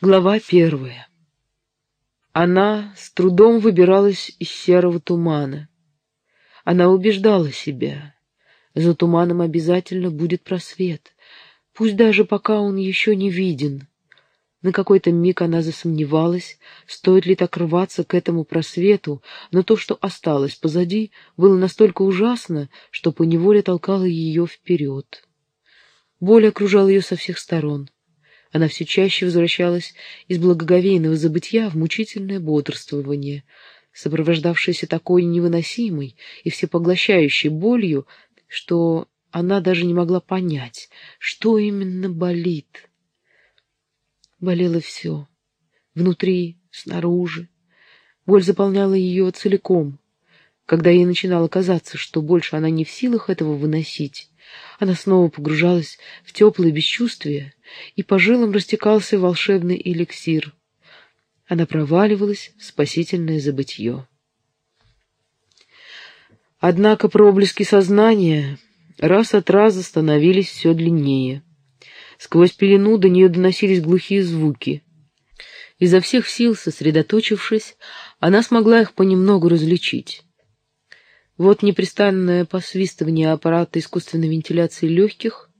Глава первая. Она с трудом выбиралась из серого тумана. Она убеждала себя. За туманом обязательно будет просвет, пусть даже пока он еще не виден. На какой-то миг она засомневалась, стоит ли так рваться к этому просвету, но то, что осталось позади, было настолько ужасно, что поневоле толкало ее вперед. Боль окружала ее со всех сторон. Она все чаще возвращалась из благоговейного забытья в мучительное бодрствование, сопровождавшееся такой невыносимой и всепоглощающей болью, что она даже не могла понять, что именно болит. Болело все. Внутри, снаружи. Боль заполняла ее целиком. Когда ей начинало казаться, что больше она не в силах этого выносить, она снова погружалась в теплое бесчувствие, и по жилам растекался волшебный эликсир. Она проваливалась в спасительное забытье. Однако проблески сознания раз от раза становились все длиннее. Сквозь пелену до нее доносились глухие звуки. Изо всех сил сосредоточившись, она смогла их понемногу различить. Вот непрестанное посвистывание аппарата искусственной вентиляции легких,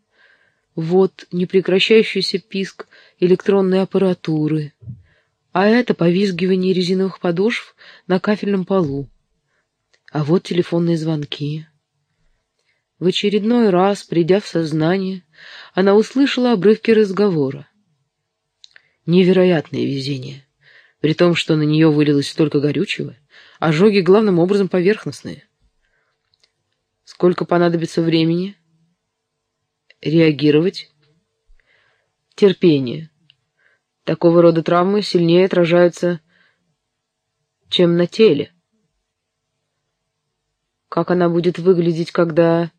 вот непрекращающийся писк электронной аппаратуры, а это повизгивание резиновых подошв на кафельном полу. А вот телефонные звонки. В очередной раз, придя в сознание, она услышала обрывки разговора. Невероятное везение. При том, что на нее вылилось столько горючего, ожоги главным образом поверхностные. Сколько понадобится времени? Реагировать? Терпение. Такого рода травмы сильнее отражаются, чем на теле. Как она будет выглядеть, когда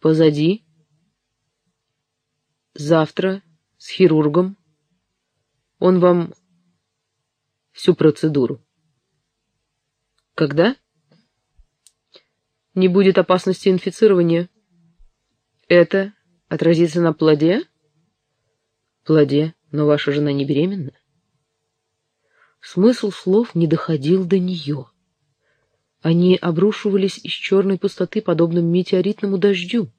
позади? Завтра с хирургом. Он вам всю процедуру. Когда? Не будет опасности инфицирования. Это отразится на плоде? Плоде, но ваша жена не беременна? Смысл слов не доходил до нее. Они обрушивались из черной пустоты, подобно метеоритному дождю.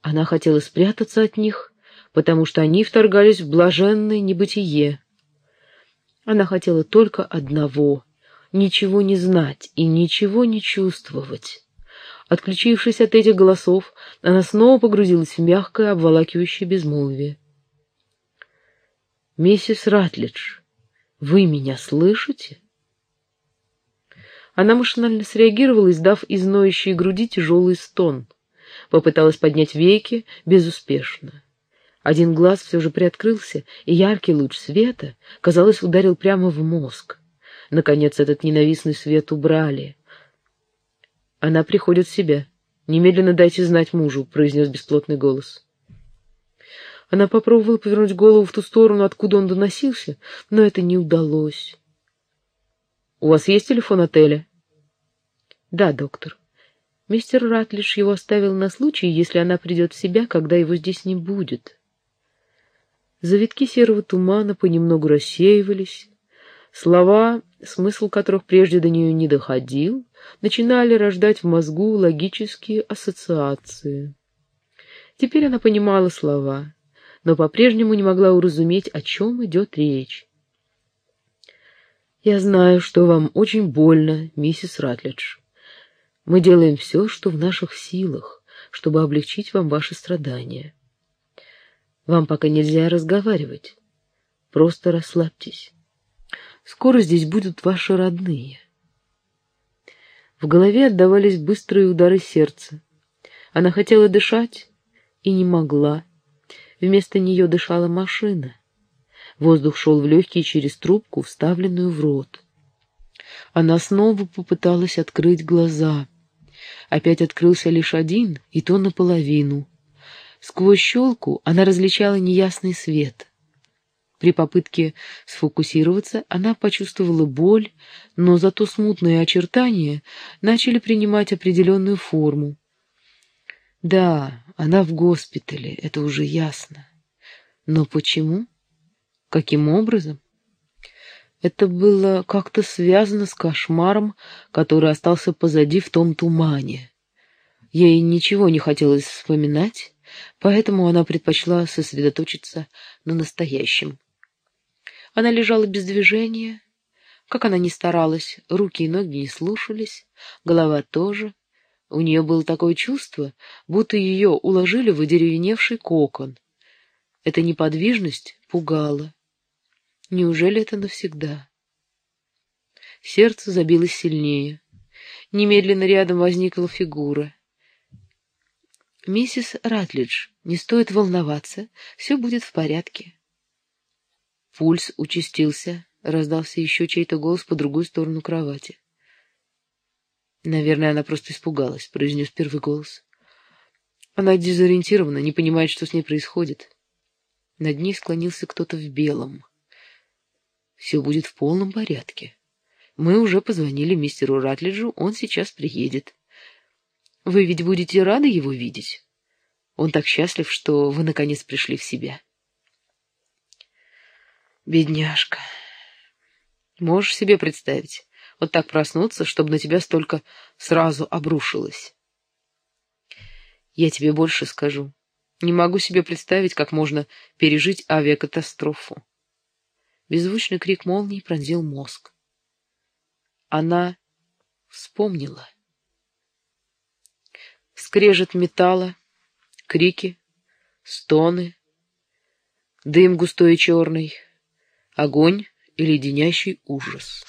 Она хотела спрятаться от них, потому что они вторгались в блаженное небытие. Она хотела только одного — ничего не знать и ничего не чувствовать. Отключившись от этих голосов, она снова погрузилась в мягкое, обволакивающее безмолвие. «Миссис Ратлидж, вы меня слышите?» Она машинально среагировала, издав из ноющей груди тяжелый стон. Попыталась поднять веки безуспешно. Один глаз все же приоткрылся, и яркий луч света, казалось, ударил прямо в мозг. Наконец этот ненавистный свет убрали — она приходит в себя. Немедленно дайте знать мужу, произнес бесплотный голос. Она попробовала повернуть голову в ту сторону, откуда он доносился, но это не удалось. «У вас есть телефон отеля?» «Да, доктор. Мистер Ратлиш его оставил на случай, если она придет в себя, когда его здесь не будет». Завитки серого тумана понемногу рассеивались. Слова, смысл которых прежде до нее не доходил, начинали рождать в мозгу логические ассоциации. Теперь она понимала слова, но по-прежнему не могла уразуметь, о чем идет речь. «Я знаю, что вам очень больно, миссис Ратлидж. Мы делаем все, что в наших силах, чтобы облегчить вам ваши страдания. Вам пока нельзя разговаривать. Просто расслабьтесь. Скоро здесь будут ваши родные. В голове отдавались быстрые удары сердца. Она хотела дышать и не могла. Вместо нее дышала машина. Воздух шел в легкие через трубку, вставленную в рот. Она снова попыталась открыть глаза. Опять открылся лишь один, и то наполовину. Сквозь щелку она различала неясный свет — при попытке сфокусироваться она почувствовала боль, но зато смутные очертания начали принимать определенную форму. Да, она в госпитале, это уже ясно. Но почему? Каким образом? Это было как-то связано с кошмаром, который остался позади в том тумане. Ей ничего не хотелось вспоминать, поэтому она предпочла сосредоточиться на настоящем. Она лежала без движения. Как она ни старалась, руки и ноги не слушались, голова тоже. У нее было такое чувство, будто ее уложили в одеревеневший кокон. Эта неподвижность пугала. Неужели это навсегда? Сердце забилось сильнее. Немедленно рядом возникла фигура. «Миссис Ратлидж, не стоит волноваться, все будет в порядке». Пульс участился, раздался еще чей-то голос по другую сторону кровати. «Наверное, она просто испугалась», — произнес первый голос. Она дезориентирована, не понимает, что с ней происходит. Над ней склонился кто-то в белом. «Все будет в полном порядке. Мы уже позвонили мистеру Ратлиджу, он сейчас приедет». Вы ведь будете рады его видеть? Он так счастлив, что вы наконец пришли в себя. Бедняжка. Можешь себе представить, вот так проснуться, чтобы на тебя столько сразу обрушилось. Я тебе больше скажу. Не могу себе представить, как можно пережить авиакатастрофу. Беззвучный крик молнии пронзил мозг. Она вспомнила скрежет металла, крики, стоны, дым густой и черный, огонь и леденящий ужас.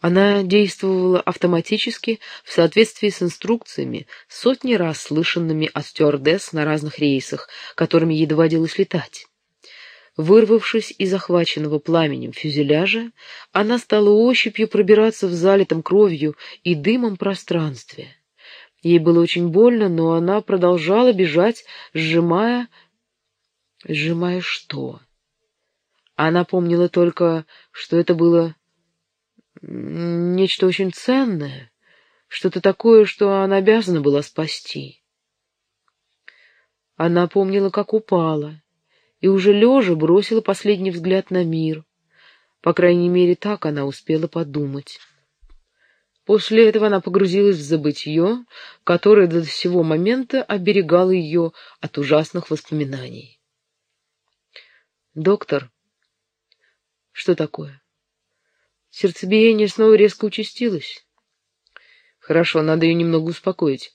Она действовала автоматически в соответствии с инструкциями, сотни раз слышанными от стюардесс на разных рейсах, которыми ей доводилось летать. Вырвавшись из захваченного пламенем фюзеляжа, она стала ощупью пробираться в залитом кровью и дымом пространстве. Ей было очень больно, но она продолжала бежать, сжимая... Сжимая что? Она помнила только, что это было нечто очень ценное, что-то такое, что она обязана была спасти. Она помнила, как упала, и уже лежа бросила последний взгляд на мир. По крайней мере, так она успела подумать. После этого она погрузилась в забытье, которое до сего момента оберегало ее от ужасных воспоминаний. «Доктор, что такое?» Сердцебиение снова резко участилось. «Хорошо, надо ее немного успокоить.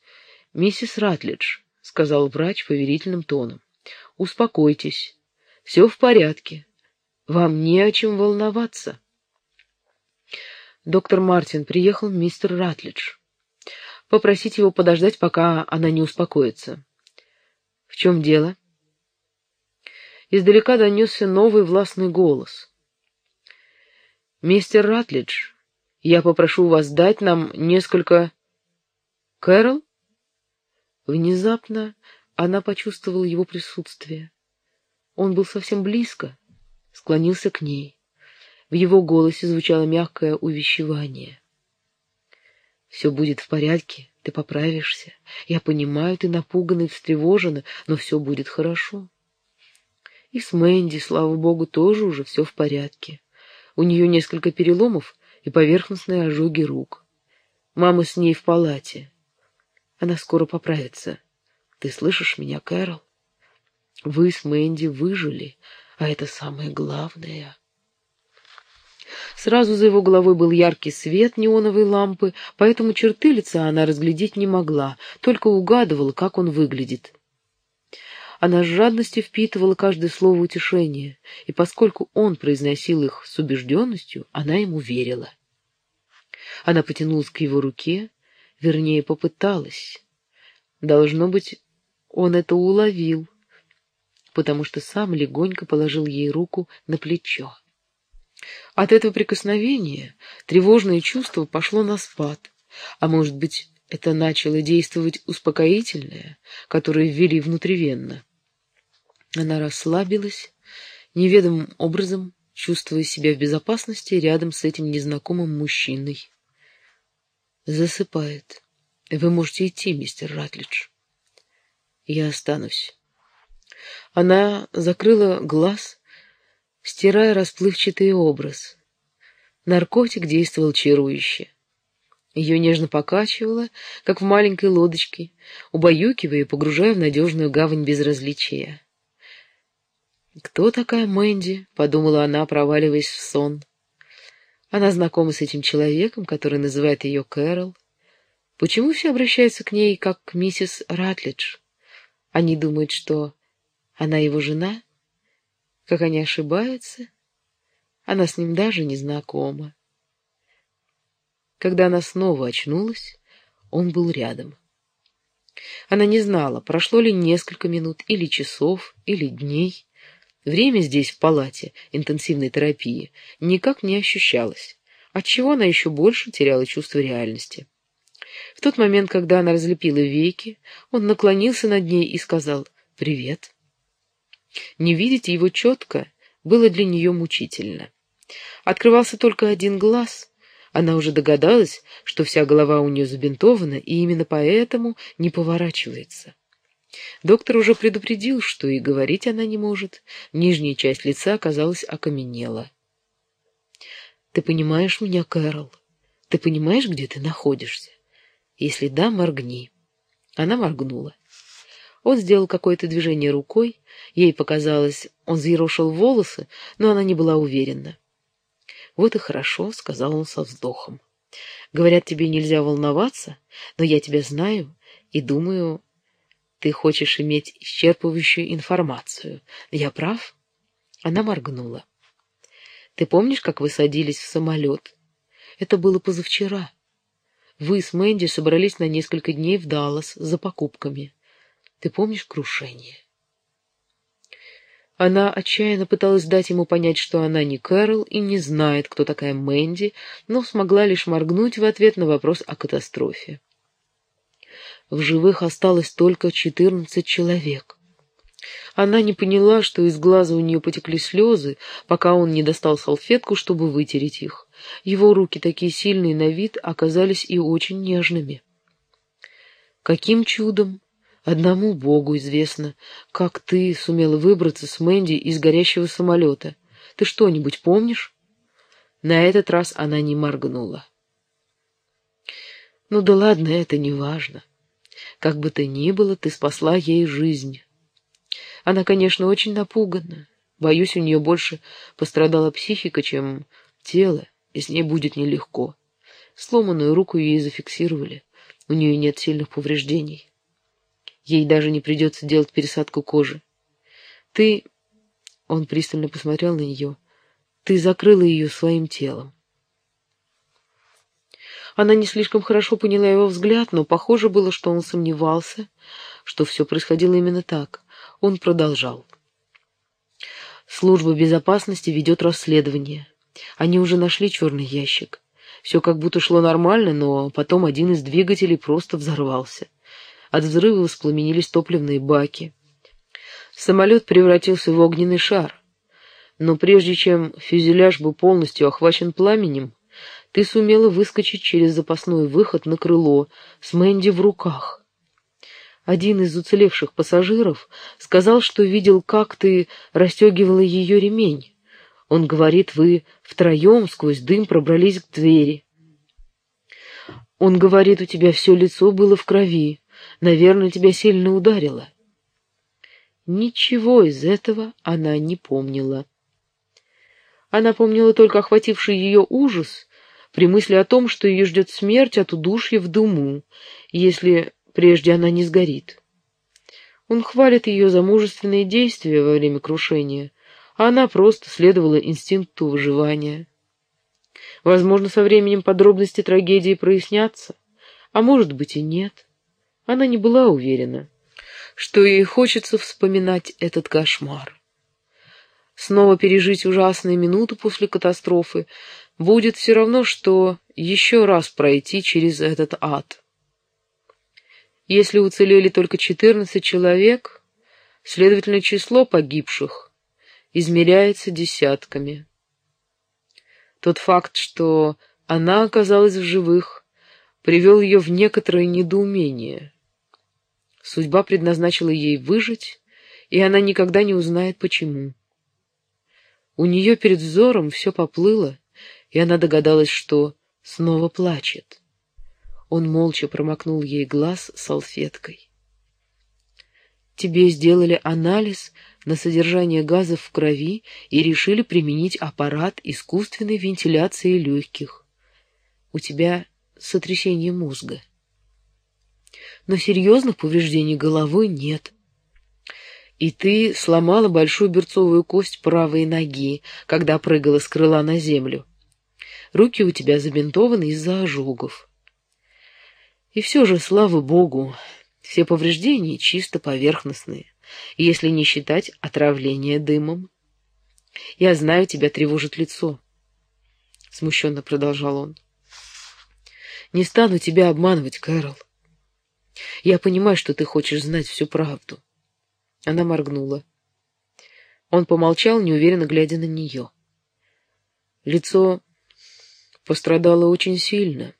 Миссис Ратлидж», — сказал врач поверительным тоном, — «успокойтесь. Все в порядке. Вам не о чем волноваться». «Доктор Мартин, приехал мистер Ратлидж. Попросите его подождать, пока она не успокоится». «В чем дело?» Издалека донесся новый властный голос. «Мистер Ратлидж, я попрошу вас дать нам несколько...» «Кэрол?» Внезапно она почувствовала его присутствие. Он был совсем близко, склонился к ней. В его голосе звучало мягкое увещевание. «Все будет в порядке, ты поправишься. Я понимаю, ты напугана и встревожена, но все будет хорошо». И с Мэнди, слава богу, тоже уже все в порядке. У нее несколько переломов и поверхностные ожоги рук. Мама с ней в палате. Она скоро поправится. Ты слышишь меня, Кэрол? Вы с Мэнди выжили, а это самое главное. Сразу за его головой был яркий свет неоновой лампы, поэтому черты лица она разглядеть не могла, только угадывала, как он выглядит. Она с жадностью впитывала каждое слово утешения, и поскольку он произносил их с убежденностью, она ему верила. Она потянулась к его руке, вернее, попыталась. Должно быть, он это уловил, потому что сам легонько положил ей руку на плечо. От этого прикосновения тревожное чувство пошло на спад, а может быть, это начало действовать успокоительное, которое ввели внутривенно. Она расслабилась, неведомым образом чувствуя себя в безопасности рядом с этим незнакомым мужчиной. Засыпает. Вы можете идти, мистер Ратлидж. Я останусь. Она закрыла глаз, стирая расплывчатый образ. Наркотик действовал чарующе. Ее нежно покачивало, как в маленькой лодочке, убаюкивая и погружая в надежную гавань безразличия. «Кто такая Мэнди?» — подумала она, проваливаясь в сон. Она знакома с этим человеком, который называет ее Кэрол. Почему все обращаются к ней, как к миссис Ратлидж? Они думают, что она его жена? Как они ошибаются? Она с ним даже не знакома. Когда она снова очнулась, он был рядом. Она не знала, прошло ли несколько минут, или часов, или дней. Время здесь, в палате интенсивной терапии, никак не ощущалось, отчего она еще больше теряла чувство реальности. В тот момент, когда она разлепила веки, он наклонился над ней и сказал «Привет». Не видеть его четко было для нее мучительно. Открывался только один глаз, она уже догадалась, что вся голова у нее забинтована, и именно поэтому не поворачивается. Доктор уже предупредил, что и говорить она не может. Нижняя часть лица, оказалась окаменела. «Ты понимаешь меня, Кэрол? Ты понимаешь, где ты находишься? Если да, моргни». Она моргнула. Он сделал какое-то движение рукой. Ей показалось, он взъерошил волосы, но она не была уверена. «Вот и хорошо», — сказал он со вздохом. «Говорят, тебе нельзя волноваться, но я тебя знаю и думаю, ты хочешь иметь исчерпывающую информацию. Я прав?» Она моргнула. «Ты помнишь, как вы садились в самолет? Это было позавчера. Вы с Мэнди собрались на несколько дней в Даллас за покупками. Ты помнишь крушение?» Она отчаянно пыталась дать ему понять, что она не Кэрол и не знает, кто такая Мэнди, но смогла лишь моргнуть в ответ на вопрос о катастрофе. В живых осталось только четырнадцать человек. Она не поняла, что из глаза у нее потекли слезы, пока он не достал салфетку, чтобы вытереть их. Его руки, такие сильные на вид, оказались и очень нежными. Каким чудом Одному Богу известно, как ты сумела выбраться с Мэнди из горящего самолета. Ты что-нибудь помнишь?» На этот раз она не моргнула. «Ну да ладно, это не важно. Как бы то ни было, ты спасла ей жизнь. Она, конечно, очень напугана. Боюсь, у нее больше пострадала психика, чем тело, и с ней будет нелегко. Сломанную руку ей зафиксировали. У нее нет сильных повреждений. Ей даже не придется делать пересадку кожи. Ты...» Он пристально посмотрел на нее. «Ты закрыла ее своим телом». Она не слишком хорошо поняла его взгляд, но похоже было, что он сомневался, что все происходило именно так. Он продолжал. «Служба безопасности ведет расследование. Они уже нашли черный ящик. Все как будто шло нормально, но потом один из двигателей просто взорвался. От взрыва воспламенились топливные баки. Самолет превратился в огненный шар. Но прежде чем фюзеляж был полностью охвачен пламенем, ты сумела выскочить через запасной выход на крыло с Мэнди в руках. Один из уцелевших пассажиров сказал, что видел, как ты расстегивала ее ремень. Он говорит, вы втроем сквозь дым пробрались к двери. Он говорит, у тебя все лицо было в крови. Наверное, тебя сильно ударило. Ничего из этого она не помнила. Она помнила только охвативший ее ужас при мысли о том, что ее ждет смерть от удушья в дыму, если прежде она не сгорит. Он хвалит ее за мужественные действия во время крушения, а она просто следовала инстинкту выживания. Возможно, со временем подробности трагедии прояснятся, а может быть и нет. Она не была уверена, что ей хочется вспоминать этот кошмар. Снова пережить ужасные минуты после катастрофы будет все равно, что еще раз пройти через этот ад. Если уцелели только 14 человек, следовательно, число погибших измеряется десятками. Тот факт, что она оказалась в живых, привел ее в некоторое недоумение. Судьба предназначила ей выжить, и она никогда не узнает, почему. У нее перед взором все поплыло, и она догадалась, что снова плачет. Он молча промокнул ей глаз салфеткой. «Тебе сделали анализ на содержание газов в крови и решили применить аппарат искусственной вентиляции легких. У тебя сотрясение мозга. Но серьезных повреждений головы нет. И ты сломала большую берцовую кость правой ноги, когда прыгала с крыла на землю. Руки у тебя забинтованы из-за ожогов. И все же, слава богу, все повреждения чисто поверхностные, если не считать отравления дымом. Я знаю, тебя тревожит лицо. Смущенно продолжал он. Не стану тебя обманывать, Кэрол. Я понимаю, что ты хочешь знать всю правду. Она моргнула. Он помолчал, неуверенно глядя на нее. Лицо пострадало очень сильно.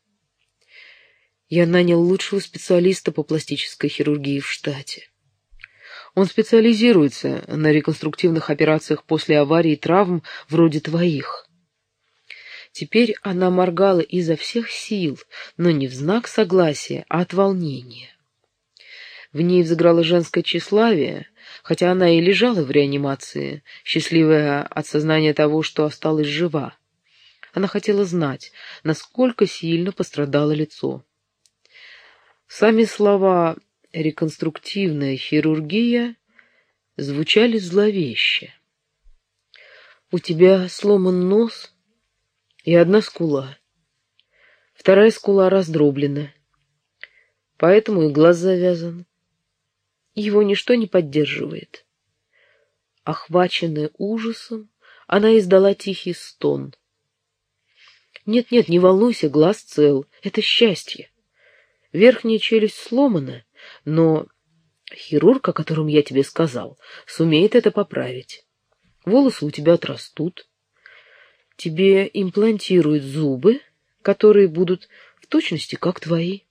Я нанял лучшего специалиста по пластической хирургии в штате. Он специализируется на реконструктивных операциях после аварий и травм вроде твоих. Теперь она моргала изо всех сил, но не в знак согласия, а от волнения. В ней взыграло женское тщеславие, хотя она и лежала в реанимации, счастливая от сознания того, что осталась жива. Она хотела знать, насколько сильно пострадало лицо. Сами слова «реконструктивная хирургия» звучали зловеще. «У тебя сломан нос и одна скула. Вторая скула раздроблена, поэтому и глаз завязан. Его ничто не поддерживает. Охваченная ужасом, она издала тихий стон. «Нет-нет, не волнуйся, глаз цел, это счастье. Верхняя челюсть сломана, но хирург, о котором я тебе сказал, сумеет это поправить. Волосы у тебя отрастут. Тебе имплантируют зубы, которые будут в точности как твои.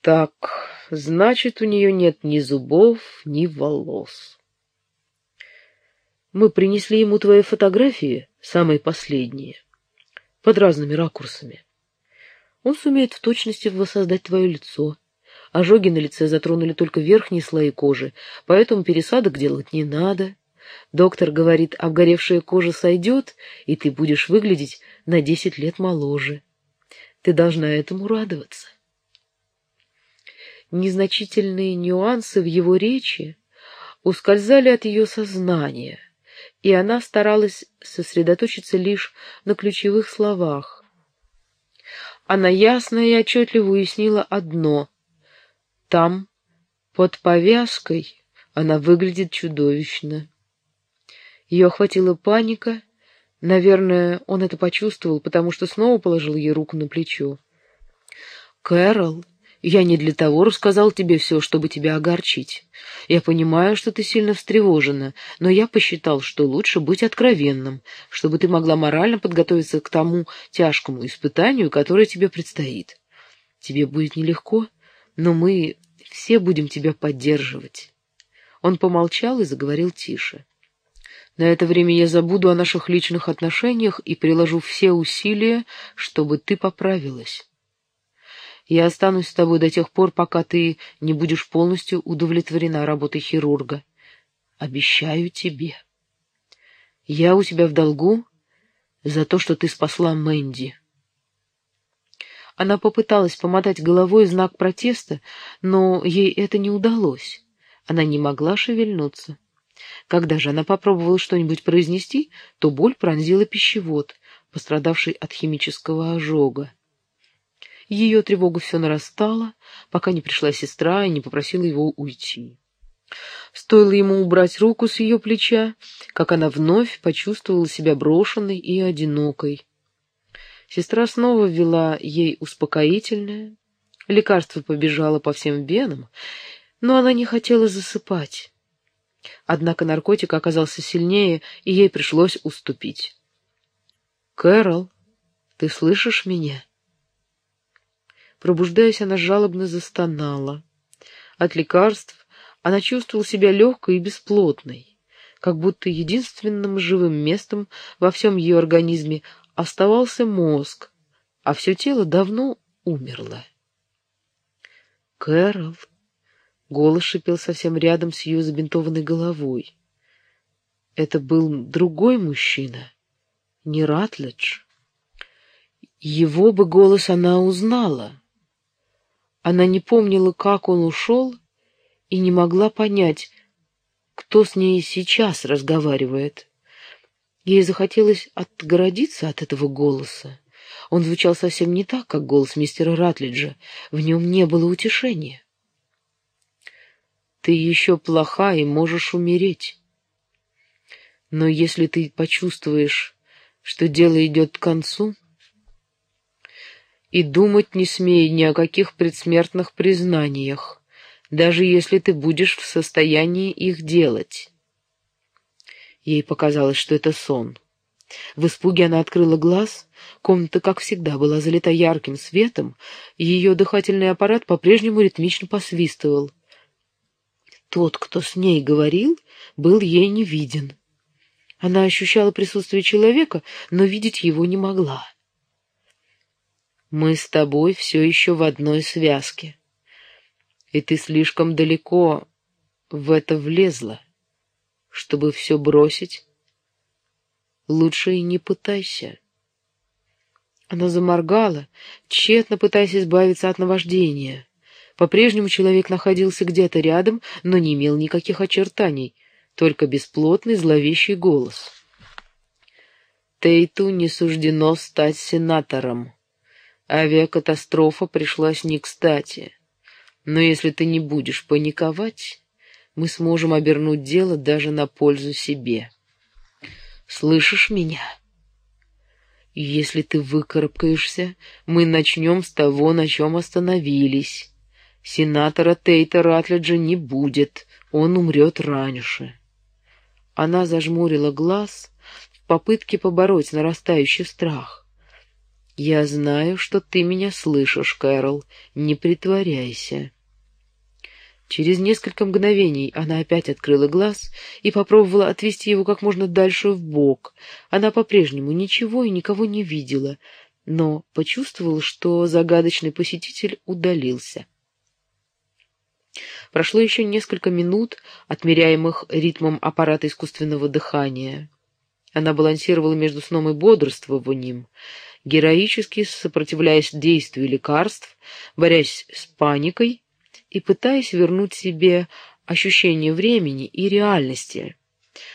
Так, значит, у нее нет ни зубов, ни волос. Мы принесли ему твои фотографии, самые последние, под разными ракурсами. Он сумеет в точности воссоздать твое лицо. Ожоги на лице затронули только верхние слои кожи, поэтому пересадок делать не надо. Доктор говорит, обгоревшая кожа сойдет, и ты будешь выглядеть на десять лет моложе. Ты должна этому радоваться незначительные нюансы в его речи ускользали от ее сознания, и она старалась сосредоточиться лишь на ключевых словах. Она ясно и отчетливо уяснила одно — там, под повязкой, она выглядит чудовищно. Ее охватила паника. Наверное, он это почувствовал, потому что снова положил ей руку на плечо. «Кэрол!» Я не для того рассказал тебе все, чтобы тебя огорчить. Я понимаю, что ты сильно встревожена, но я посчитал, что лучше быть откровенным, чтобы ты могла морально подготовиться к тому тяжкому испытанию, которое тебе предстоит. Тебе будет нелегко, но мы все будем тебя поддерживать». Он помолчал и заговорил тише. На это время я забуду о наших личных отношениях и приложу все усилия, чтобы ты поправилась. Я останусь с тобой до тех пор, пока ты не будешь полностью удовлетворена работой хирурга. Обещаю тебе. Я у тебя в долгу за то, что ты спасла Мэнди. Она попыталась помотать головой знак протеста, но ей это не удалось. Она не могла шевельнуться. Когда же она попробовала что-нибудь произнести, то боль пронзила пищевод, пострадавший от химического ожога. Ее тревога все нарастала, пока не пришла сестра и не попросила его уйти. Стоило ему убрать руку с ее плеча, как она вновь почувствовала себя брошенной и одинокой. Сестра снова ввела ей успокоительное, лекарство побежало по всем венам, но она не хотела засыпать. Однако наркотик оказался сильнее, и ей пришлось уступить. «Кэрол, ты слышишь меня?» Пробуждаясь, она жалобно застонала. От лекарств она чувствовала себя легкой и бесплотной. как будто единственным живым местом во всем ее организме оставался мозг, а все тело давно умерло. «Кэрол!» — голос шипел совсем рядом с ее забинтованной головой. Это был другой мужчина, не Ратледж. Его бы голос она узнала. Она не помнила, как он ушел, и не могла понять, кто с ней сейчас разговаривает. Ей захотелось отгородиться от этого голоса. Он звучал совсем не так, как голос мистера Ратлиджа. В нем не было утешения. «Ты еще плоха и можешь умереть. Но если ты почувствуешь, что дело идет к концу, и думать не смей ни о каких предсмертных признаниях, даже если ты будешь в состоянии их делать. Ей показалось, что это сон. В испуге она открыла глаз. Комната, как всегда, была залита ярким светом, и ее дыхательный аппарат по-прежнему ритмично посвистывал. Тот, кто с ней говорил, был ей не виден. Она ощущала присутствие человека, но видеть его не могла. «Мы с тобой все еще в одной связке и ты слишком далеко в это влезла, чтобы все бросить. Лучше и не пытайся. Она заморгала, тщетно пытаясь избавиться от наваждения. По-прежнему человек находился где-то рядом, но не имел никаких очертаний, только бесплотный зловещий голос. Тейту не суждено стать сенатором. Авиакатастрофа пришлась не кстати. Но если ты не будешь паниковать, мы сможем обернуть дело даже на пользу себе. Слышишь меня? Если ты выкарабкаешься, мы начнем с того, на чем остановились. Сенатора Тейта Ратледжа не будет, он умрет раньше. Она зажмурила глаз в попытке побороть нарастающий страх. «Я знаю, что ты меня слышишь, Кэрол, не притворяйся». Через несколько мгновений она опять открыла глаз и попробовала отвести его как можно дальше в бок. Она по-прежнему ничего и никого не видела, но почувствовала, что загадочный посетитель удалился. Прошло еще несколько минут, отмеряемых ритмом аппарата искусственного дыхания. Она балансировала между сном и бодрствованием, героически сопротивляясь действию лекарств, борясь с паникой и пытаясь вернуть себе ощущение времени и реальности,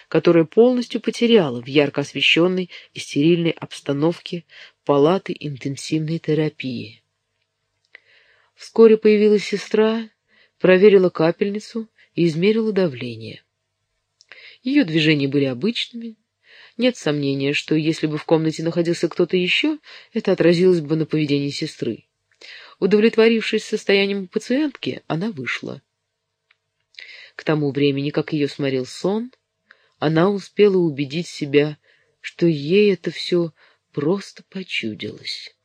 которое полностью потеряла в ярко освещенной и стерильной обстановке палаты интенсивной терапии. Вскоре появилась сестра, проверила капельницу и измерила давление. Ее движения были обычными. Нет сомнения, что если бы в комнате находился кто-то еще, это отразилось бы на поведении сестры. Удовлетворившись состоянием пациентки, она вышла. К тому времени, как ее сморил сон, она успела убедить себя, что ей это все просто почудилось.